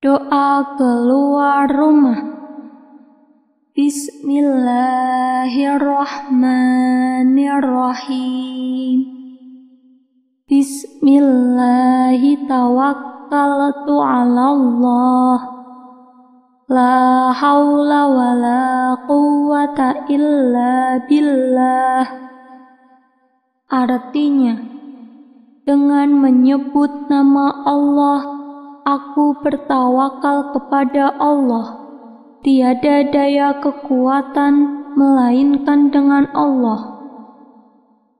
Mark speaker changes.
Speaker 1: Doa keluar rumah. Bismillahirrahmanirrahim. Bismillahi tawakkaltu ala. La haula wa la quwata illa billah. Artinya, dengan menyebut nama Allah, Aku bertawakal kepada Allah. Tiada daya kekuatan melainkan dengan Allah.